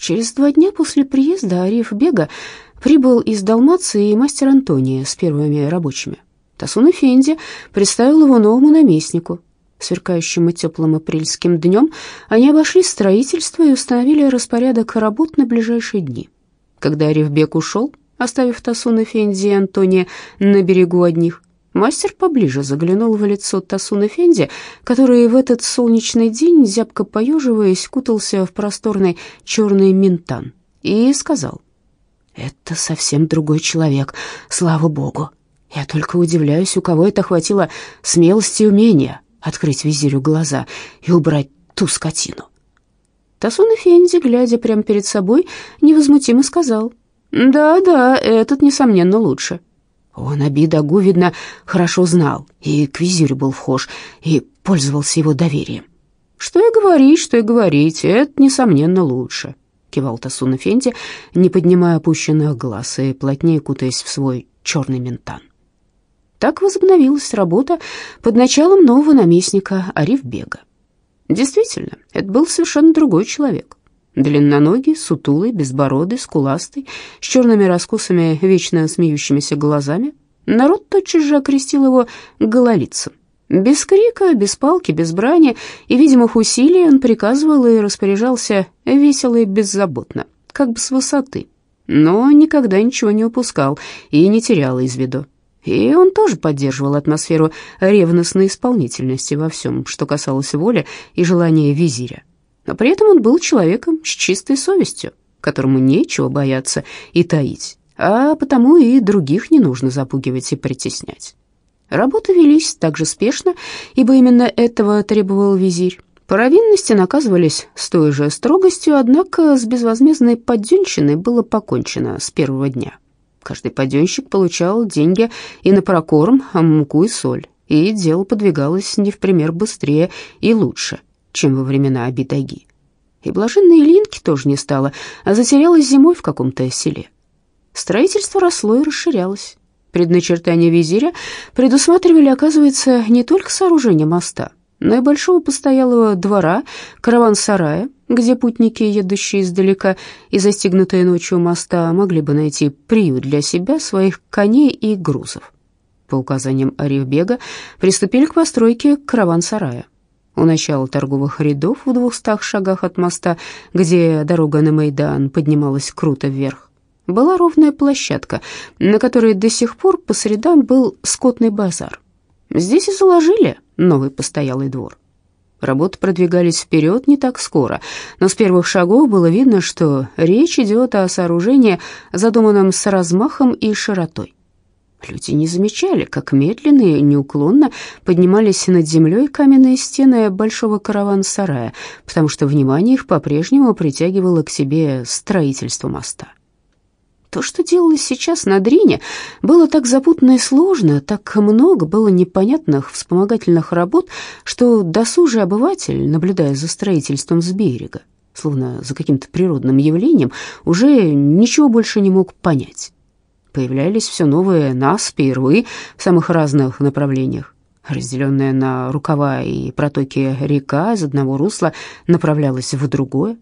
Через два дня после приезда Ариф Бега прибыл из Далмации мастер Антония с первыми рабочими. Тасун Эфенди представил его новому наместнику. Сверкающим и теплым апрельским днем они обошли строительство и установили распорядок работ на ближайшие дни. Когда Арифбек ушел, оставив Тасун Эфенди и Антония на берегу одних, мастер поближе заглянул в лицо Тасун Эфенди, который в этот солнечный день, зябко поеживаясь, кутался в просторный черный минтан, и сказал, «Это совсем другой человек, слава богу. Я только удивляюсь, у кого это хватило смелости и умения открыть визирю глаза и убрать ту скотину. Тасун Фенди, глядя прямо перед собой, невозмутимо сказал, «Да-да, этот, несомненно, лучше». Он Абидагу, видно, хорошо знал, и к визирю был вхож, и пользовался его доверием. «Что и говорить, что и говорить, это, несомненно, лучше», — кивал Тасун Фенди, не поднимая опущенных глаз и плотнее кутаясь в свой черный ментан. Так возобновилась работа под началом нового наместника Арифбега. Действительно, это был совершенно другой человек. Длинноногий, сутулый, безбородый, скуластый, с черными раскосами, вечно смеющимися глазами. Народ тотчас же окрестил его гололицем. Без крика, без палки, без брани и видимых усилий он приказывал и распоряжался весело и беззаботно, как бы с высоты, но никогда ничего не упускал и не терял из виду. И он тоже поддерживал атмосферу ревностной исполнительности во всем, что касалось воли и желания визиря. Но при этом он был человеком с чистой совестью, которому нечего бояться и таить, а потому и других не нужно запугивать и притеснять. Работы велись так же спешно, ибо именно этого требовал визирь. Провинности наказывались с той же строгостью, однако с безвозмездной поддельщиной было покончено с первого дня. Каждый паденщик получал деньги и на прокорм, муку и соль, и дело подвигалось не в пример быстрее и лучше, чем во времена Абидаги. И блаженной Линки тоже не стало, а затерялась зимой в каком-то селе. Строительство росло и расширялось. Предначертания визиря предусматривали, оказывается, не только сооружение моста, но и большого постоялого двора, караван-сарая, где путники, едущие издалека и застигнутые ночью моста, могли бы найти приют для себя, своих коней и грузов. По указаниям Арифбега приступили к постройке караван-сарая. У начала торговых рядов в двухстах шагах от моста, где дорога на Майдан поднималась круто вверх, была ровная площадка, на которой до сих пор по средам был скотный базар. Здесь и заложили новый постоялый двор. Работы продвигались вперед не так скоро, но с первых шагов было видно, что речь идет о сооружении, задуманном с размахом и широтой. Люди не замечали, как медленно и неуклонно поднимались над землей каменные стены большого караван-сарая, потому что внимание их по-прежнему притягивало к себе строительство моста. То, что делалось сейчас на Дрине, было так запутанно и сложно, так много было непонятных вспомогательных работ, что досужий обыватель, наблюдая за строительством с берега, словно за каким-то природным явлением, уже ничего больше не мог понять. Появлялись все новые наспи и рвы в самых разных направлениях. Разделенная на рукава и протоки река из одного русла направлялась в другое.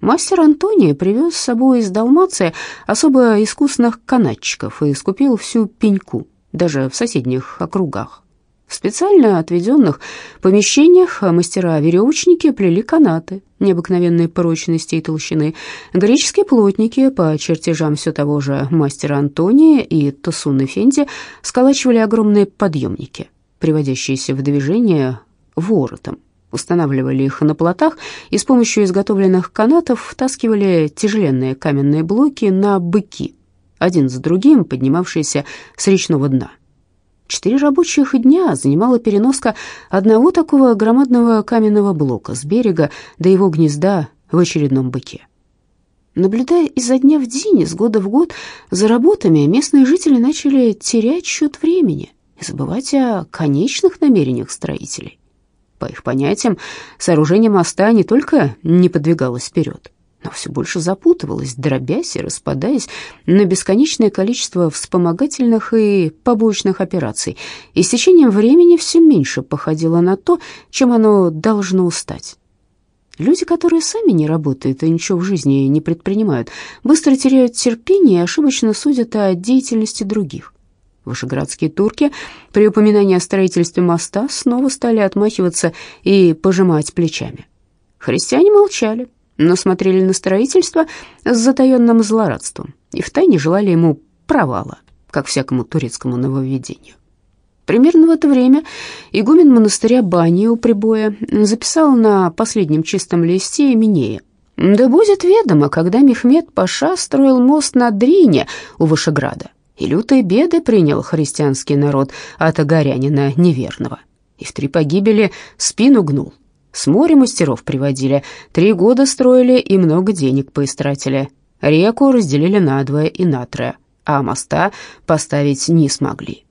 Мастер Антоний привез с собой из Далмации особо искусных канатчиков и скупил всю пеньку, даже в соседних округах. В специально отведенных помещениях мастера-веревочники плели канаты необыкновенной прочности и толщины. Греческие плотники по чертежам все того же мастера Антония и Тосуны Фенди сколачивали огромные подъемники, приводящиеся в движение воротом устанавливали их на плотах и с помощью изготовленных канатов втаскивали тяжеленные каменные блоки на быки, один за другим поднимавшиеся с речного дна. Четыре рабочих дня занимала переноска одного такого громадного каменного блока с берега до его гнезда в очередном быке. Наблюдая изо дня в день, из года в год за работами, местные жители начали терять счет времени и забывать о конечных намерениях строителей. По их понятиям, сооружение моста не только не подвигалось вперед, но все больше запутывалось, дробясь и распадаясь на бесконечное количество вспомогательных и побочных операций, и с течением времени все меньше походило на то, чем оно должно стать. Люди, которые сами не работают и ничего в жизни не предпринимают, быстро теряют терпение и ошибочно судят о деятельности других. Вышеградские турки при упоминании о строительстве моста снова стали отмахиваться и пожимать плечами. Христиане молчали, но смотрели на строительство с затаенным злорадством и втайне желали ему провала, как всякому турецкому нововведению. Примерно в это время игумен монастыря Бани у прибоя записал на последнем чистом листе Минея. «Да будет ведомо, когда Мехмед Паша строил мост на Дрине у Вышеграда, и лютые беды принял христианский народ от огорянина неверного, и в три погибели спину гнул. С моря мастеров приводили, три года строили и много денег поистратили. Реку разделили надвое и натрое, а моста поставить не смогли».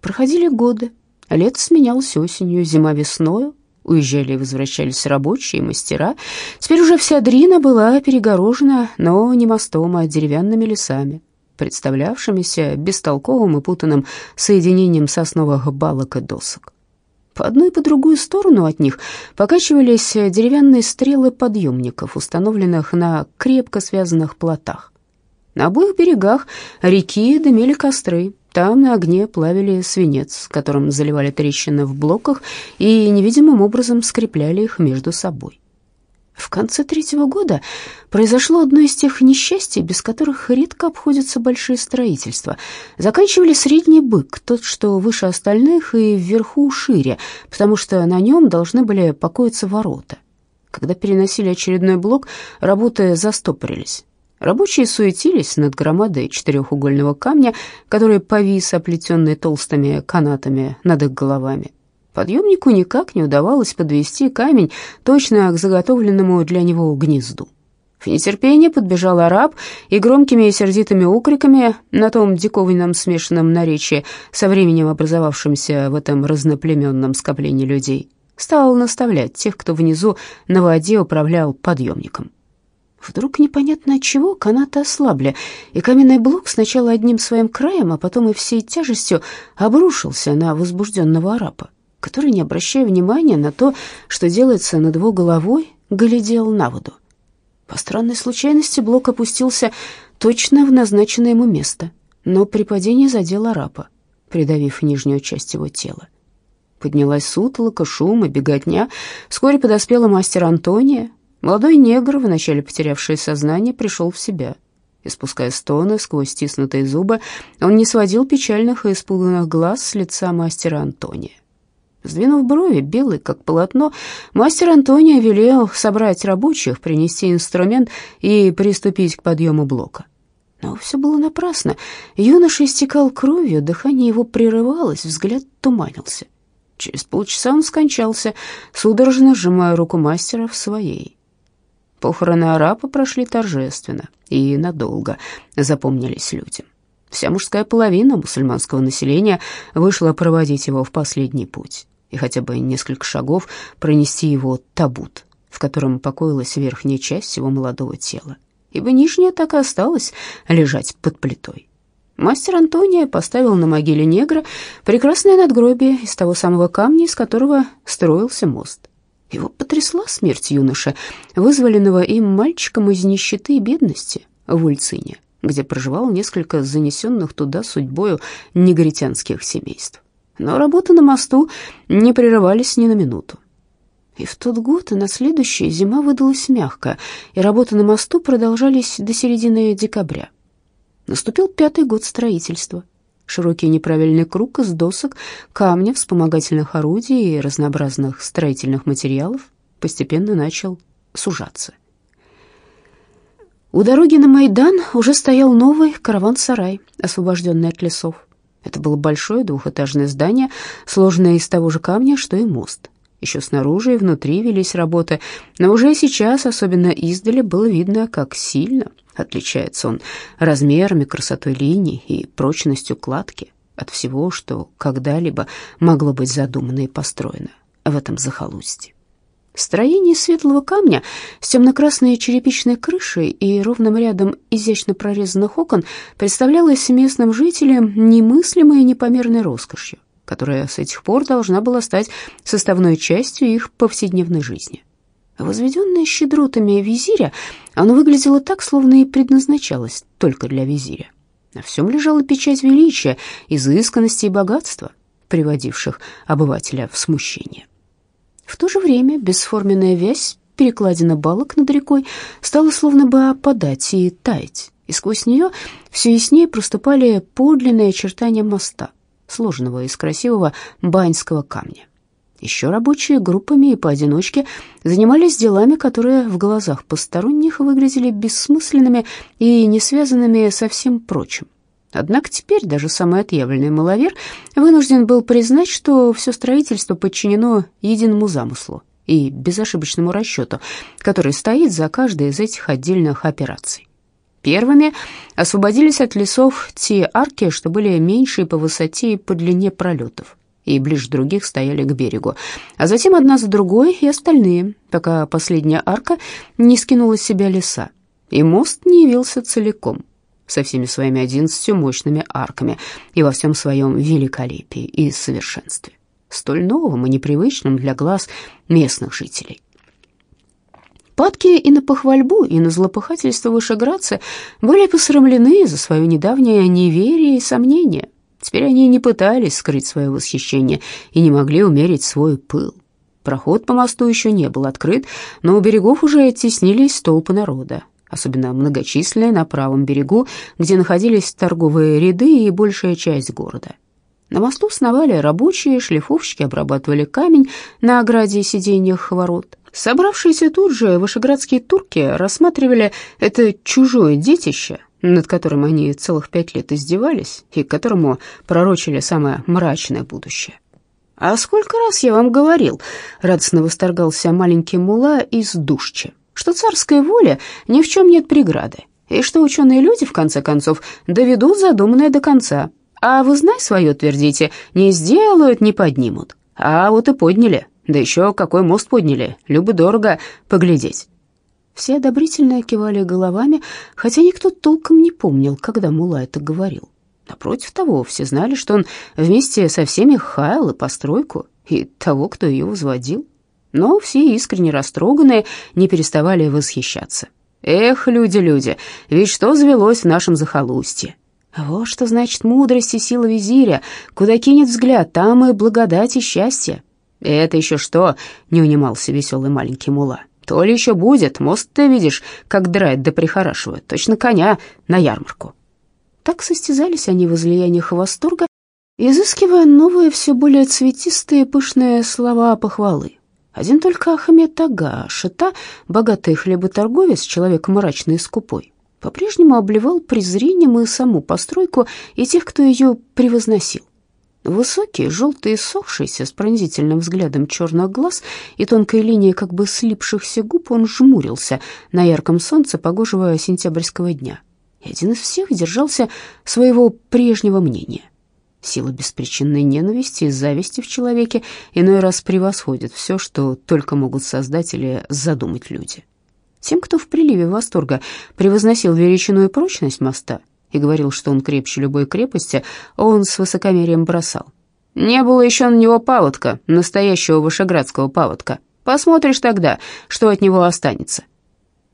Проходили годы, лето сменялось осенью, зима весною, уезжали и возвращались рабочие и мастера. Теперь уже вся Дрина была перегорожена, но не мостом, а деревянными лесами, представлявшимися бестолковым и путанным соединением сосновых балок и досок. По одну и по другую сторону от них покачивались деревянные стрелы подъемников, установленных на крепко связанных плотах. На обоих берегах реки дымили костры, там на огне плавили свинец, которым заливали трещины в блоках и невидимым образом скрепляли их между собой. В конце третьего года произошло одно из тех несчастий, без которых редко обходятся большие строительства. Заканчивали средний бык, тот, что выше остальных и вверху шире, потому что на нем должны были покоиться ворота. Когда переносили очередной блок, работы застопорились. Рабочие суетились над громадой четырехугольного камня, который повис, оплетенный толстыми канатами над их головами. Подъемнику никак не удавалось подвести камень точно к заготовленному для него гнезду. В нетерпение подбежал араб и громкими и сердитыми укриками на том диковинном смешанном наречии, со временем образовавшемся в этом разноплеменном скоплении людей, стал наставлять тех, кто внизу на воде управлял подъемником. Вдруг непонятно от чего канаты ослабли, и каменный блок сначала одним своим краем, а потом и всей тяжестью обрушился на возбужденного арапа, который, не обращая внимания на то, что делается над его головой, глядел на воду. По странной случайности блок опустился точно в назначенное ему место, но при падении задел арапа, придавив нижнюю часть его тела. Поднялась сутолока, шум и беготня. Вскоре подоспела мастер Антония, Молодой негр, вначале потерявший сознание, пришел в себя. Испуская стоны сквозь стиснутые зубы, он не сводил печальных и испуганных глаз с лица мастера Антония. Сдвинув брови, белый как полотно, мастер Антония велел собрать рабочих, принести инструмент и приступить к подъему блока. Но все было напрасно. Юноша истекал кровью, дыхание его прерывалось, взгляд туманился. Через полчаса он скончался, судорожно сжимая руку мастера в своей. Похороны арапа прошли торжественно и надолго запомнились людям. Вся мужская половина мусульманского населения вышла проводить его в последний путь и хотя бы несколько шагов пронести его табут, в котором покоилась верхняя часть его молодого тела, ибо нижняя так и осталась лежать под плитой. Мастер Антония поставил на могиле негра прекрасное надгробие из того самого камня, из которого строился мост. Его потрясла смерть юноши, вызволенного им мальчиком из нищеты и бедности в Ульцине, где проживало несколько занесенных туда судьбою негритянских семейств. Но работы на мосту не прерывались ни на минуту. И в тот год, и на следующий зима выдалась мягкая, и работы на мосту продолжались до середины декабря. Наступил пятый год строительства. Широкий неправильный круг из досок, камня, вспомогательных орудий и разнообразных строительных материалов постепенно начал сужаться. У дороги на Майдан уже стоял новый караван-сарай, освобожденный от лесов. Это было большое двухэтажное здание, сложенное из того же камня, что и мост. Еще снаружи и внутри велись работы, но уже сейчас, особенно издали, было видно, как сильно отличается он размерами, красотой линий и прочностью кладки от всего, что когда-либо могло быть задумано и построено в этом захолустье. Строение светлого камня с темно-красной черепичной крышей и ровным рядом изящно прорезанных окон представлялось местным жителям немыслимой и непомерной роскошью которая с этих пор должна была стать составной частью их повседневной жизни. Возведенное щедротами визиря, оно выглядело так, словно и предназначалось только для визиря. На всем лежала печать величия, изысканности и богатства, приводивших обывателя в смущение. В то же время бесформенная вязь, перекладина балок над рекой, стала словно бы опадать и таять, и сквозь нее все яснее проступали подлинные очертания моста, сложенного из красивого баньского камня. Еще рабочие группами и поодиночке занимались делами, которые в глазах посторонних выглядели бессмысленными и не связанными со всем прочим. Однако теперь даже самый отъявленный маловер вынужден был признать, что все строительство подчинено единому замыслу и безошибочному расчету, который стоит за каждой из этих отдельных операций. Первыми освободились от лесов те арки, что были меньше по высоте и по длине пролетов и ближе других стояли к берегу, а затем одна за другой и остальные, пока последняя арка не скинула с себя леса, и мост не явился целиком, со всеми своими одиннадцатью мощными арками и во всем своем великолепии и совершенстве, столь новым и непривычным для глаз местных жителей. Падки и на похвальбу, и на злопыхательство вышеградцы были посрамлены за свое недавнее неверие и сомнение. Теперь они не пытались скрыть свое восхищение и не могли умерить свой пыл. Проход по мосту еще не был открыт, но у берегов уже теснились толпы народа, особенно многочисленные на правом берегу, где находились торговые ряды и большая часть города. На мосту сновали рабочие, шлифовщики обрабатывали камень на ограде и сиденьях ворот. Собравшиеся тут же вышеградские турки рассматривали это чужое детище, над которым они целых пять лет издевались и которому пророчили самое мрачное будущее. «А сколько раз я вам говорил», — радостно восторгался маленький мула из Душча, «что царская воля ни в чем нет преграды, и что ученые люди, в конце концов, доведут задуманное до конца. А вы, знай свое, твердите, не сделают, не поднимут. А вот и подняли, да еще какой мост подняли, любо-дорого поглядеть». Все одобрительно кивали головами, хотя никто толком не помнил, когда Мула это говорил. Напротив того, все знали, что он вместе со всеми хаял и постройку, и того, кто ее возводил. Но все искренне растроганные не переставали восхищаться. «Эх, люди, люди, ведь что завелось в нашем захолустье?» Вот что значит мудрость и сила визиря. Куда кинет взгляд, там и благодать, и счастье. «Это еще что?» — не унимался веселый маленький мула. То ли еще будет, мост ты видишь, как драет да прихорашивают, точно коня на ярмарку. Так состязались они в излияниях восторга, изыскивая новые, все более цветистые, пышные слова похвалы. Один только Ахмед Ага, шита, богатый хлеботорговец, человек мрачный и скупой, по-прежнему обливал презрением и саму постройку, и тех, кто ее превозносил. Высокий, желтый и сохшийся, с пронзительным взглядом черных глаз и тонкой линией как бы слипшихся губ, он жмурился на ярком солнце погожего сентябрьского дня. И один из всех держался своего прежнего мнения. Сила беспричинной ненависти и зависти в человеке иной раз превосходит все, что только могут создать или задумать люди. Тем, кто в приливе восторга превозносил величину и прочность моста — и говорил, что он крепче любой крепости, он с высокомерием бросал. «Не было еще на него паводка, настоящего вышеградского паводка. Посмотришь тогда, что от него останется».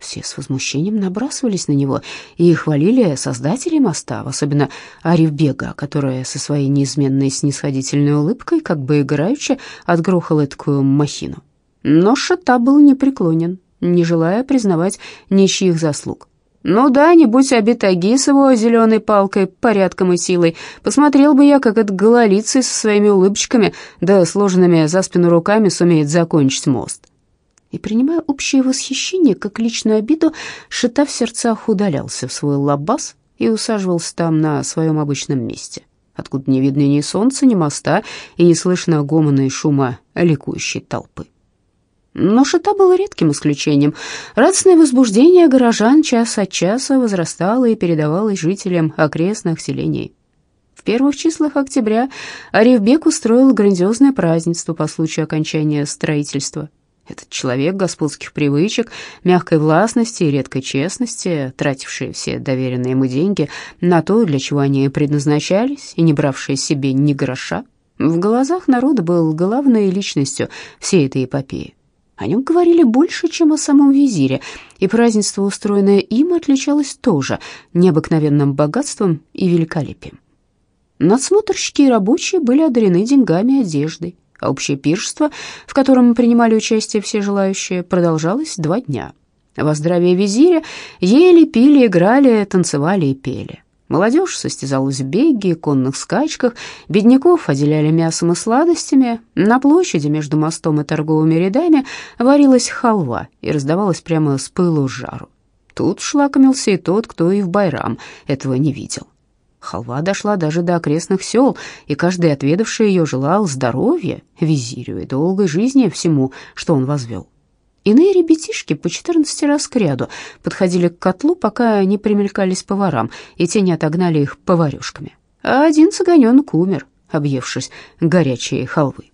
Все с возмущением набрасывались на него и хвалили создателей моста, особенно Арифбега, которая со своей неизменной снисходительной улыбкой как бы играючи отгрохала такую махину. Но Шата был непреклонен, не желая признавать ничьих заслуг. Ну да, не будь обит Аги с его зеленой палкой, порядком и силой, посмотрел бы я, как этот гололицый со своими улыбочками да сложенными за спину руками сумеет закончить мост. И, принимая общее восхищение как личную обиду, Шита в сердцах удалялся в свой лабаз и усаживался там на своем обычном месте, откуда не видно ни солнца, ни моста, и не слышно гомона и шума ликующей толпы. Но Шита было редким исключением. Радостное возбуждение горожан час от часа возрастало и передавалось жителям окрестных селений. В первых числах октября Арифбек устроил грандиозное празднество по случаю окончания строительства. Этот человек господских привычек, мягкой властности и редкой честности, тративший все доверенные ему деньги на то, для чего они предназначались, и не бравший себе ни гроша, в глазах народа был главной личностью всей этой эпопеи. О нем говорили больше, чем о самом визире, и празднество, устроенное им, отличалось тоже необыкновенным богатством и великолепием. Надсмотрщики и рабочие были одарены деньгами и одеждой, а общее пиршество, в котором принимали участие все желающие, продолжалось два дня. Во здравие визиря ели, пили, играли, танцевали и пели. Молодежь состязалась в беге, конных скачках, бедняков отделяли мясом и сладостями. На площади между мостом и торговыми рядами варилась халва и раздавалась прямо с пылу жару. Тут шлакомился и тот, кто и в Байрам этого не видел. Халва дошла даже до окрестных сел, и каждый, отведавший ее, желал здоровья визирю и долгой жизни всему, что он возвел. Иные ребятишки по четырнадцати раз к ряду подходили к котлу, пока не примелькались поварам, и те не отогнали их поварюшками. А один цыганенок умер, объевшись горячей халвы.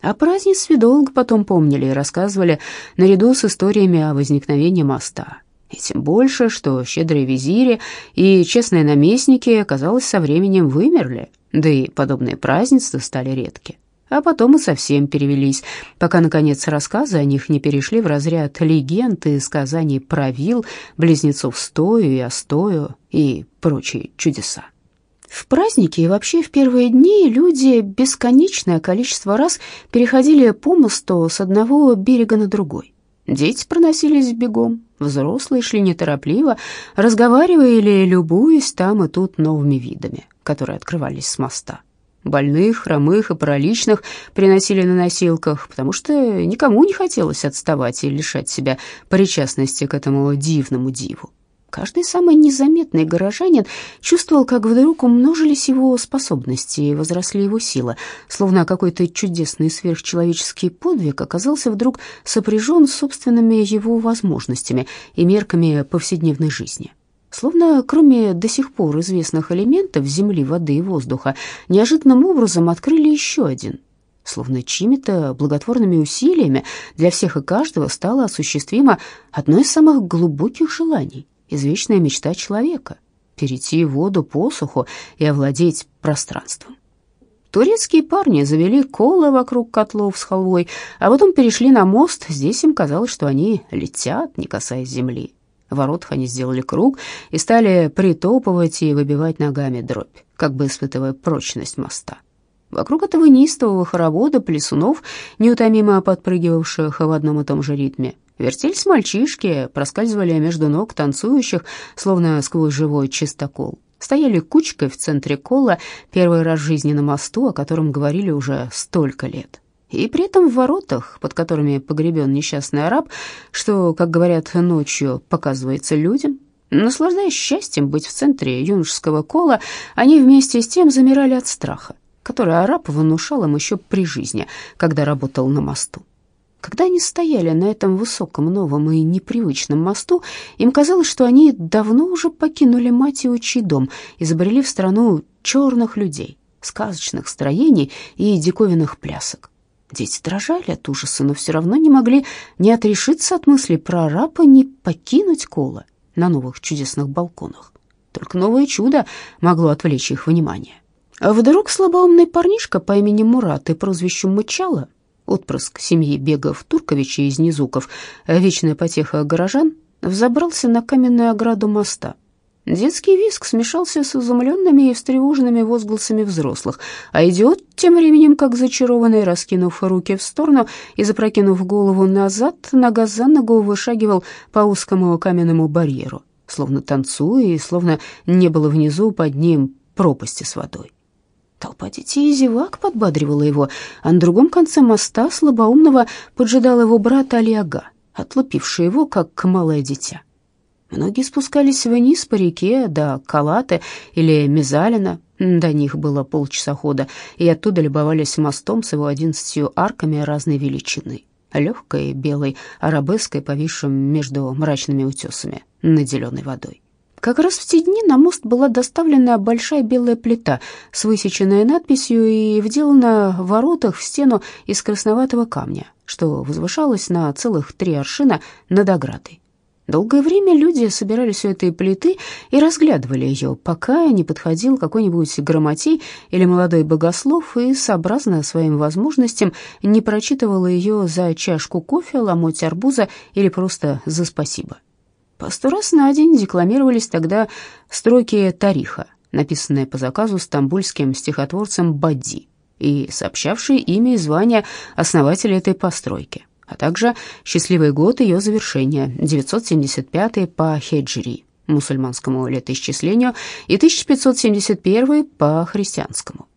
О празднестве долго потом помнили и рассказывали наряду с историями о возникновении моста. И тем больше, что щедрые визири и честные наместники, казалось, со временем вымерли, да и подобные празднества стали редки а потом и совсем перевелись, пока, наконец, рассказы о них не перешли в разряд легенд и сказаний про вил, близнецов Стою и Остою и прочие чудеса. В праздники и вообще в первые дни люди бесконечное количество раз переходили по мосту с одного берега на другой. Дети проносились бегом, взрослые шли неторопливо, разговаривая или любуясь там и тут новыми видами, которые открывались с моста. Больных, хромых и параличных приносили на носилках, потому что никому не хотелось отставать и лишать себя причастности к этому дивному диву. Каждый самый незаметный горожанин чувствовал, как вдруг умножились его способности и возросли его силы, словно какой-то чудесный сверхчеловеческий подвиг оказался вдруг сопряжен с собственными его возможностями и мерками повседневной жизни. Словно кроме до сих пор известных элементов земли, воды и воздуха, неожиданным образом открыли еще один. Словно чьими-то благотворными усилиями для всех и каждого стало осуществимо одно из самых глубоких желаний, извечная мечта человека — перейти воду по суху и овладеть пространством. Турецкие парни завели колы вокруг котлов с халвой, а потом перешли на мост. Здесь им казалось, что они летят, не касаясь земли. В воротах они сделали круг и стали притопывать и выбивать ногами дробь, как бы испытывая прочность моста. Вокруг этого неистового хоровода плесунов, неутомимо подпрыгивавших в одном и том же ритме, вертелись мальчишки, проскальзывали между ног танцующих, словно сквозь живой чистокол. Стояли кучкой в центре кола, первый раз в жизни на мосту, о котором говорили уже столько лет и при этом в воротах, под которыми погребен несчастный араб, что, как говорят, ночью показывается людям, наслаждаясь счастьем быть в центре юношеского кола, они вместе с тем замирали от страха, который араб внушал им еще при жизни, когда работал на мосту. Когда они стояли на этом высоком, новом и непривычном мосту, им казалось, что они давно уже покинули мать и отчий дом и забрели в страну черных людей, сказочных строений и диковинных плясок. Дети дрожали от ужаса, но все равно не могли не отрешиться от мысли про рапа, не покинуть Кола на новых чудесных балконах. Только новое чудо могло отвлечь их внимание. А вдруг слабоумный парнишка по имени Мурат и прозвищу Мычала, отпрыск семьи Бегов Турковича из Низуков, вечная потеха горожан, взобрался на каменную ограду моста — Детский визг смешался с изумленными и встревоженными возгласами взрослых, а идиот тем временем, как зачарованный, раскинув руки в сторону и запрокинув голову назад, нога за ногу вышагивал по узкому каменному барьеру, словно танцуя и словно не было внизу под ним пропасти с водой. Толпа детей и зевак подбадривала его, а на другом конце моста слабоумного поджидал его брат Алиага, отлупивший его, как малое дитя. Многие спускались вниз по реке до Калаты или Мезалина, до них было полчаса хода, и оттуда любовались мостом с его одиннадцатью арками разной величины, легкой белой арабеской, повисшим между мрачными утесами, наделенной водой. Как раз в те дни на мост была доставлена большая белая плита с высеченной надписью и вделана в воротах в стену из красноватого камня, что возвышалось на целых три аршина над оградой. Долгое время люди собирались у этой плиты и разглядывали ее, пока не подходил какой-нибудь грамотей или молодой богослов и, сообразно своим возможностям, не прочитывал ее за чашку кофе, ломоть арбуза или просто за спасибо. По сто раз на день декламировались тогда строки Тариха, написанные по заказу стамбульским стихотворцем Бадди и сообщавшие имя и звание основателя этой постройки а также счастливый год ее завершения, 975 по хеджри, мусульманскому летоисчислению, и 1571 по христианскому.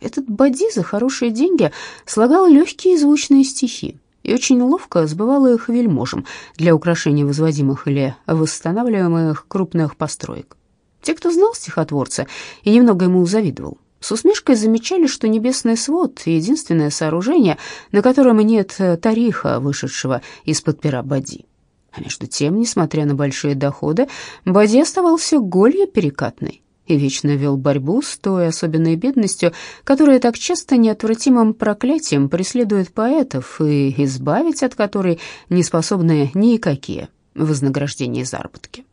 Этот Бади за хорошие деньги слагал легкие звучные стихи и очень ловко сбывал их вельможам для украшения возводимых или восстанавливаемых крупных построек. Те, кто знал стихотворца и немного ему завидовал, с усмешкой замечали, что небесный свод — единственное сооружение, на котором нет тариха, вышедшего из-под пера Бади. А между тем, несмотря на большие доходы, Бади оставался голью перекатной и вечно вел борьбу с той особенной бедностью, которая так часто неотвратимым проклятием преследует поэтов и избавить от которой не способны никакие вознаграждения и заработки.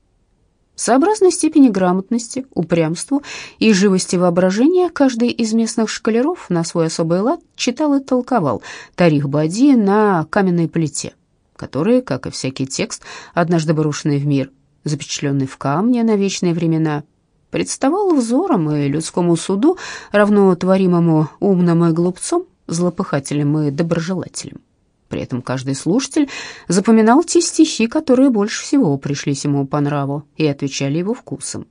Сообразно степени грамотности, упрямству и живости воображения, каждый из местных шкалеров на свой особый лад читал и толковал Тарих Бади на каменной плите, который, как и всякий текст, однажды брошенный в мир, запечатленный в камне на вечные времена, представал взором и людскому суду, равно творимому умным и глупцом, злопыхателем и доброжелателем. При этом каждый слушатель запоминал те стихи, которые больше всего пришлись ему по нраву и отвечали его вкусом.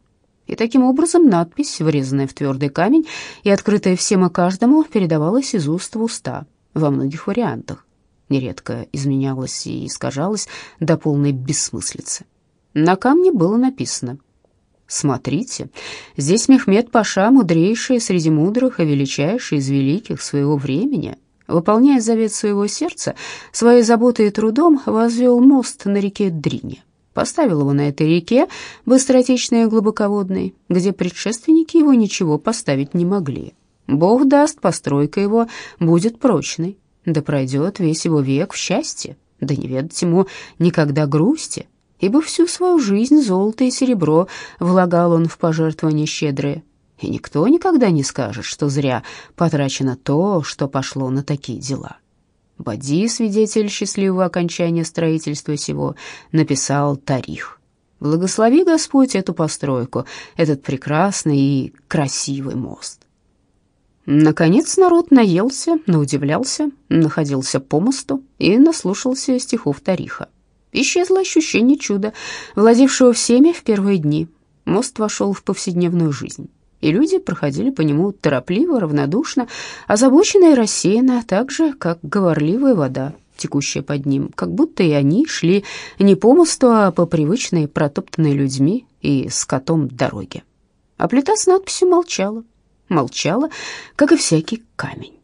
И таким образом надпись, врезанная в твердый камень и открытая всем и каждому, передавалась из уст в уста во многих вариантах. Нередко изменялась и искажалась до полной бессмыслицы. На камне было написано «Смотрите, здесь Мехмед Паша, мудрейший среди мудрых и величайший из великих своего времени, Выполняя завет своего сердца, своей заботой и трудом возвел мост на реке Дрине. Поставил его на этой реке, быстротечной и глубоководной, где предшественники его ничего поставить не могли. Бог даст, постройка его будет прочной, да пройдет весь его век в счастье, да не ведать ему никогда грусти, ибо всю свою жизнь золото и серебро влагал он в пожертвования щедрые, и никто никогда не скажет, что зря потрачено то, что пошло на такие дела. Бади, свидетель счастливого окончания строительства сего, написал Тарих. Благослови Господь эту постройку, этот прекрасный и красивый мост. Наконец народ наелся, наудивлялся, находился по мосту и наслушался стихов Тариха. Исчезло ощущение чуда, владевшего всеми в первые дни. Мост вошел в повседневную жизнь и люди проходили по нему торопливо, равнодушно, озабоченно и рассеянно, так же, как говорливая вода, текущая под ним, как будто и они шли не по мосту, а по привычной, протоптанной людьми и скотом дороге. А плита с надписью молчала, молчала, как и всякий камень.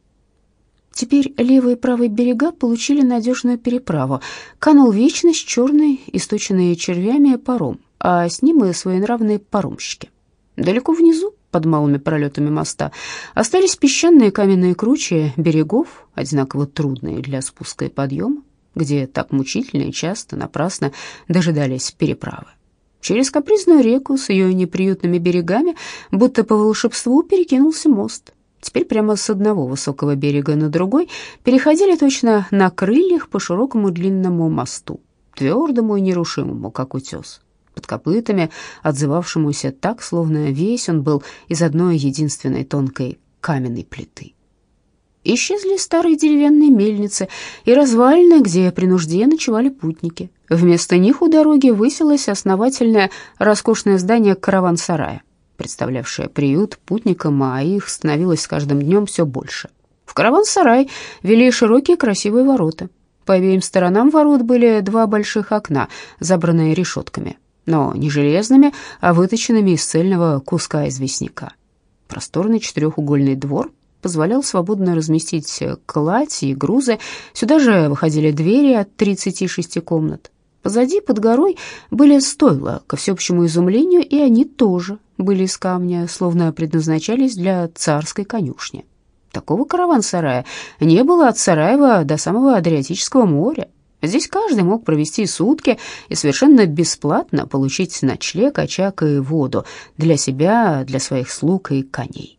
Теперь левый и правый берега получили надежную переправу. Канул вечность черный, источенный червями паром, а с ним и своенравные паромщики. Далеко внизу, под малыми пролетами моста, остались песчаные каменные кручи берегов, одинаково трудные для спуска и подъема, где так мучительно и часто напрасно дожидались переправы. Через капризную реку с ее неприютными берегами, будто по волшебству, перекинулся мост. Теперь прямо с одного высокого берега на другой переходили точно на крыльях по широкому длинному мосту, твердому и нерушимому, как утес под копытами, отзывавшемуся так, словно весь он был из одной единственной тонкой каменной плиты. Исчезли старые деревянные мельницы и развалины, где при нужде ночевали путники. Вместо них у дороги высилось основательное роскошное здание караван-сарая, представлявшее приют путникам, а их становилось с каждым днем все больше. В караван-сарай вели широкие красивые ворота. По обеим сторонам ворот были два больших окна, забранные решетками но не железными, а выточенными из цельного куска известняка. Просторный четырехугольный двор позволял свободно разместить кладь и грузы. Сюда же выходили двери от 36 комнат. Позади, под горой, были стойла, ко всеобщему изумлению, и они тоже были из камня, словно предназначались для царской конюшни. Такого караван-сарая не было от Сараева до самого Адриатического моря, Здесь каждый мог провести сутки и совершенно бесплатно получить ночлег, очаг и воду для себя, для своих слуг и коней.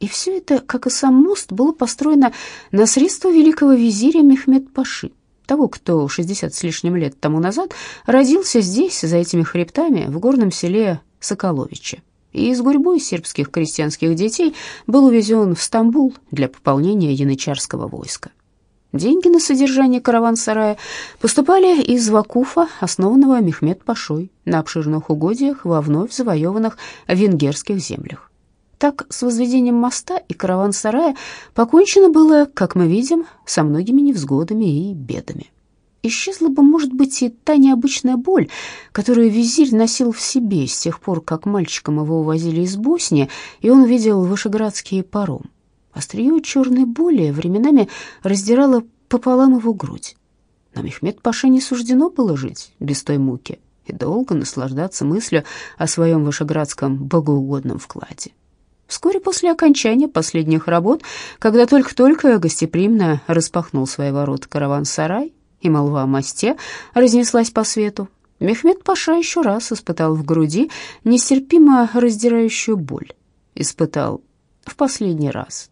И все это, как и сам мост, было построено на средства великого визиря Мехмед-Паши, того, кто 60 с лишним лет тому назад родился здесь, за этими хребтами, в горном селе Соколовичи, и с гурьбой сербских крестьянских детей был увезен в Стамбул для пополнения янычарского войска. Деньги на содержание караван-сарая поступали из Вакуфа, основанного Мехмед-Пашой, на обширных угодьях во вновь завоеванных венгерских землях. Так, с возведением моста и караван-сарая покончено было, как мы видим, со многими невзгодами и бедами. Исчезла бы, может быть, и та необычная боль, которую визирь носил в себе с тех пор, как мальчиком его увозили из Боснии, и он видел вышеградские паром. Острие черной боли временами раздирало пополам его грудь. Но Мехмед Паше не суждено было жить без той муки и долго наслаждаться мыслью о своем вышеградском богоугодном вкладе. Вскоре после окончания последних работ, когда только-только гостеприимно распахнул свои ворота караван-сарай, и молва о мосте разнеслась по свету, Мехмед Паша еще раз испытал в груди нестерпимо раздирающую боль. Испытал в последний раз.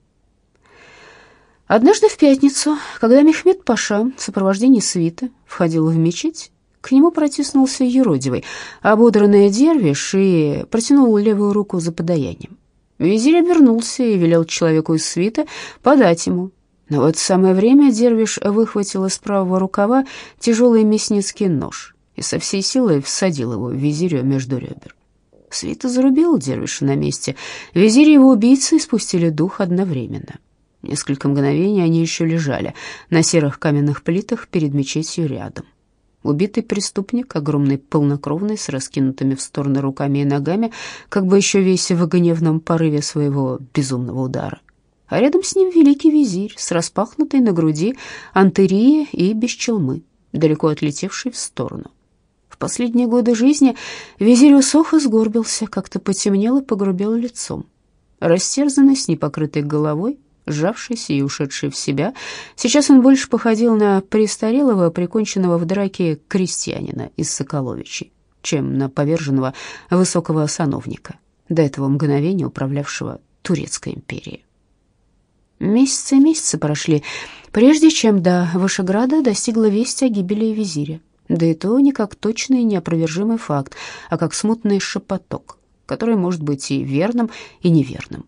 Однажды в пятницу, когда Мехмед Паша в сопровождении свита входил в мечеть, к нему протиснулся Еродивый, ободранный дервиш, и протянул левую руку за подаянием. Визирь обернулся и велел человеку из свита подать ему. Но в самое время дервиш выхватил из правого рукава тяжелый мясницкий нож и со всей силы всадил его визирю между ребер. Свита зарубил дервиша на месте. Визирь и его убийцы испустили дух одновременно. Несколько мгновений они еще лежали на серых каменных плитах перед мечетью рядом. Убитый преступник, огромный полнокровный, с раскинутыми в стороны руками и ногами, как бы еще весь в гневном порыве своего безумного удара. А рядом с ним великий визирь с распахнутой на груди антерией и без челмы, далеко отлетевший в сторону. В последние годы жизни визирь усох и сгорбился, как-то потемнел и погрубел лицом. Растерзанный, с непокрытой головой, сжавшийся и ушедший в себя. Сейчас он больше походил на престарелого, приконченного в драке крестьянина из Соколовичей, чем на поверженного высокого сановника, до этого мгновения управлявшего Турецкой империей. Месяцы и месяцы прошли, прежде чем до Вышеграда достигла весть о гибели визиря. Да и то не как точный и неопровержимый факт, а как смутный шепоток, который может быть и верным, и неверным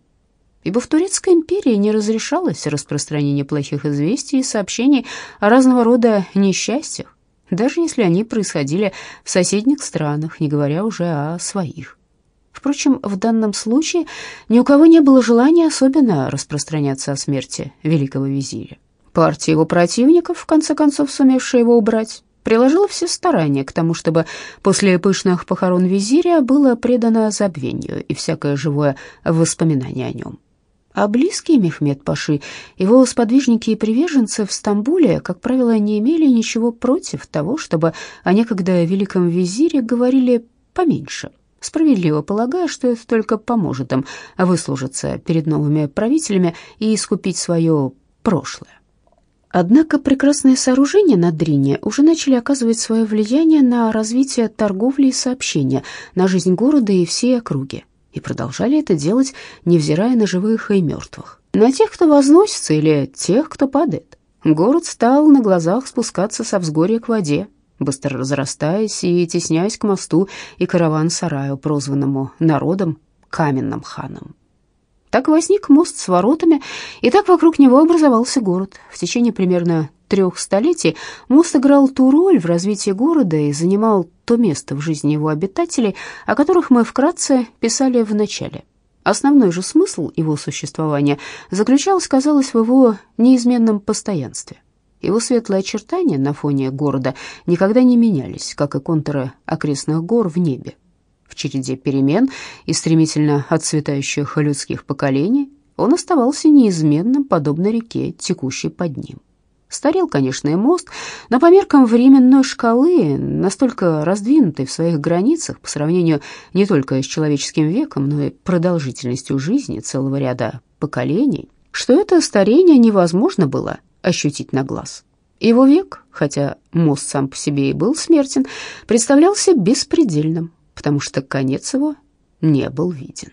ибо в Турецкой империи не разрешалось распространение плохих известий и сообщений о разного рода несчастьях, даже если они происходили в соседних странах, не говоря уже о своих. Впрочем, в данном случае ни у кого не было желания особенно распространяться о смерти великого визиря. Партия его противников, в конце концов сумевшая его убрать, приложила все старания к тому, чтобы после пышных похорон визиря было предано забвению и всякое живое воспоминание о нем. А близкие Мехмед Паши, его сподвижники и приверженцы в Стамбуле, как правило, не имели ничего против того, чтобы о некогда великом визире говорили поменьше, справедливо полагая, что это только поможет им выслужиться перед новыми правителями и искупить свое прошлое. Однако прекрасные сооружения на Дрине уже начали оказывать свое влияние на развитие торговли и сообщения, на жизнь города и всей округи и продолжали это делать, невзирая на живых и мертвых, на тех, кто возносится, или тех, кто падает. Город стал на глазах спускаться со взгорья к воде, быстро разрастаясь и тесняясь к мосту и караван-сараю, прозванному народом Каменным ханом. Так возник мост с воротами, и так вокруг него образовался город. В течение примерно трех столетий мост играл ту роль в развитии города и занимал то место в жизни его обитателей, о которых мы вкратце писали в начале. Основной же смысл его существования заключался, казалось, в его неизменном постоянстве. Его светлые очертания на фоне города никогда не менялись, как и контуры окрестных гор в небе. В череде перемен и стремительно отцветающих людских поколений он оставался неизменным, подобно реке, текущей под ним. Старел, конечно, и мост, но по меркам временной шкалы, настолько раздвинутой в своих границах по сравнению не только с человеческим веком, но и продолжительностью жизни целого ряда поколений, что это старение невозможно было ощутить на глаз. Его век, хотя мост сам по себе и был смертен, представлялся беспредельным, потому что конец его не был виден.